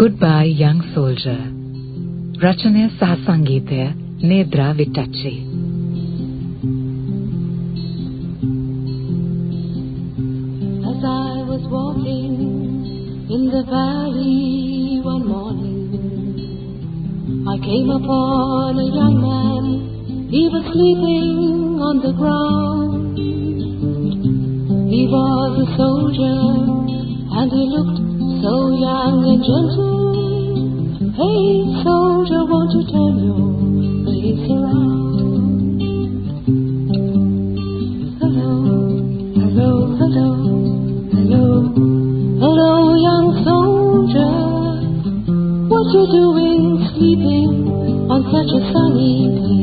Good bye Young soldier ರಚನೆ ಸಹ ಸಂಗೀತ ನೇದ್ರಾ ವಿಟ್ಟಚ್ಚಿ As I was walking in the valley one morning, I came upon a young man. He was sleeping on the ground. He was a soldier and he looked so young and gentle. Hey, soldier, won't you turn your face around? Hello, hello, hello, hello, hello, young soldier. What you doing sleeping on such a sunny day?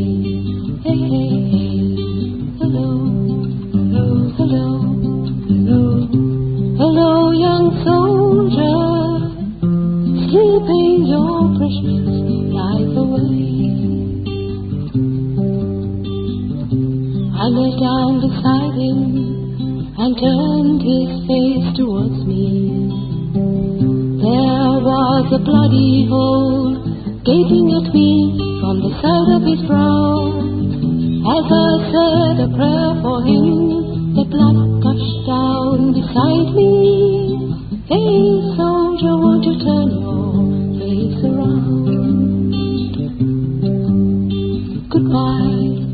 Your precious life away. I knelt down beside him and turned his face towards me. There was a bloody hole gaping at me from the side of his brow. As I said a prayer for him, the blood gushed down beside me. Hey, Goodbye,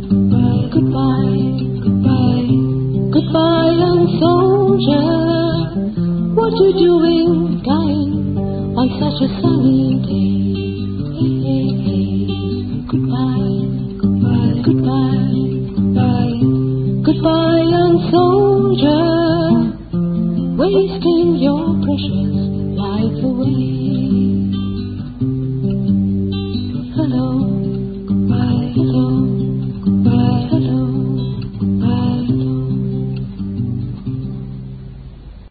goodbye, goodbye, goodbye, young soldier. What you doing, dying on such a sunny day? Hey, hey, hey. Goodbye, goodbye, goodbye, goodbye, young soldier. Wasting your precious life away.